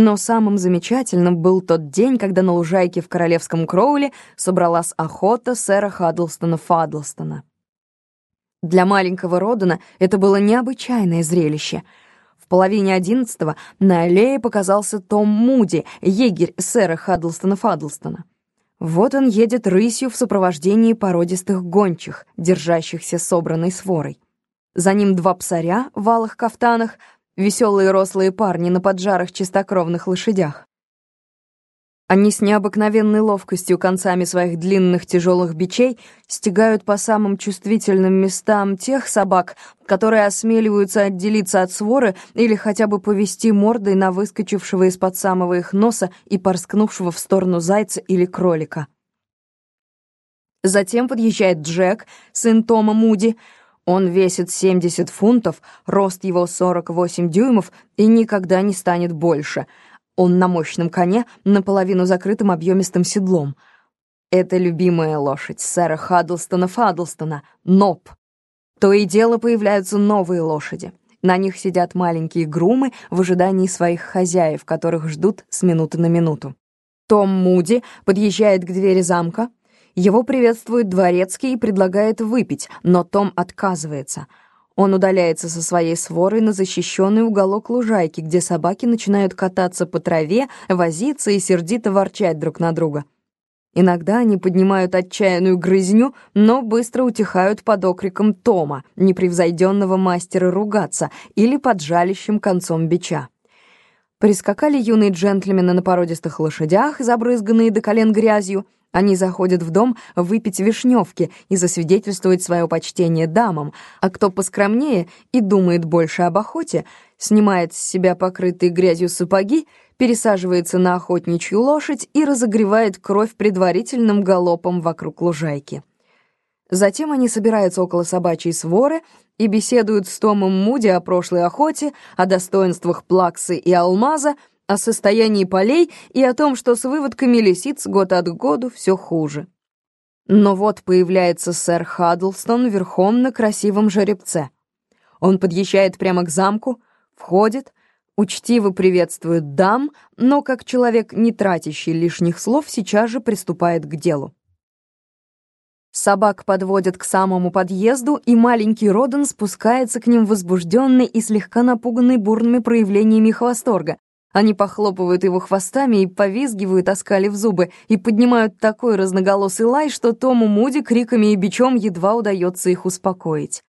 Но самым замечательным был тот день, когда на лужайке в Королевском Кроуле собралась охота сэра Хаддлстона Фаддлстона. Для маленького Родена это было необычайное зрелище. В половине одиннадцатого на аллее показался Том Муди, егерь сэра Хаддлстона Фаддлстона. Вот он едет рысью в сопровождении породистых гончих, держащихся собранной сворой. За ним два псаря в алых кафтанах, веселые рослые парни на поджарых чистокровных лошадях. Они с необыкновенной ловкостью концами своих длинных тяжелых бичей стягают по самым чувствительным местам тех собак, которые осмеливаются отделиться от своры или хотя бы повести мордой на выскочившего из-под самого их носа и порскнувшего в сторону зайца или кролика. Затем подъезжает Джек, сын Тома Муди. Он весит 70 фунтов, рост его 48 дюймов и никогда не станет больше — он на мощном коне, наполовину закрытым объемистым седлом. Это любимая лошадь сэра Хаддлстона Фаддлстона, Ноб. То и дело появляются новые лошади. На них сидят маленькие грумы в ожидании своих хозяев, которых ждут с минуты на минуту. Том Муди подъезжает к двери замка. Его приветствует дворецкий и предлагает выпить, но Том отказывается — он удаляется со своей сворой на защищенный уголок лужайки, где собаки начинают кататься по траве, возиться и сердито ворчать друг на друга. Иногда они поднимают отчаянную грызню, но быстро утихают под окриком Тома, непревзойденного мастера ругаться, или под жалящим концом бича. Прискакали юные джентльмены на породистых лошадях, забрызганные до колен грязью — они заходят в дом выпить вишневки и засвидетельствовать свое почтение дамам, а кто поскромнее и думает больше об охоте, снимает с себя покрытые грязью сапоги, пересаживается на охотничью лошадь и разогревает кровь предварительным галопом вокруг лужайки. Затем они собираются около собачьей своры и беседуют с Томом Муди о прошлой охоте, о достоинствах плаксы и алмаза, о состоянии полей и о том, что с выводками лисиц год от году все хуже. Но вот появляется сэр Хаддлстон верхом на красивом жеребце. Он подъезжает прямо к замку, входит, учтиво приветствует дам, но как человек, не тратящий лишних слов, сейчас же приступает к делу. Собак подводят к самому подъезду, и маленький Роден спускается к ним возбужденный и слегка напуганный бурными проявлениями их восторга. Они похлопывают его хвостами и повизгивают, оскалив зубы, и поднимают такой разноголосый лай, что Тому Муди криками и бичом едва удается их успокоить.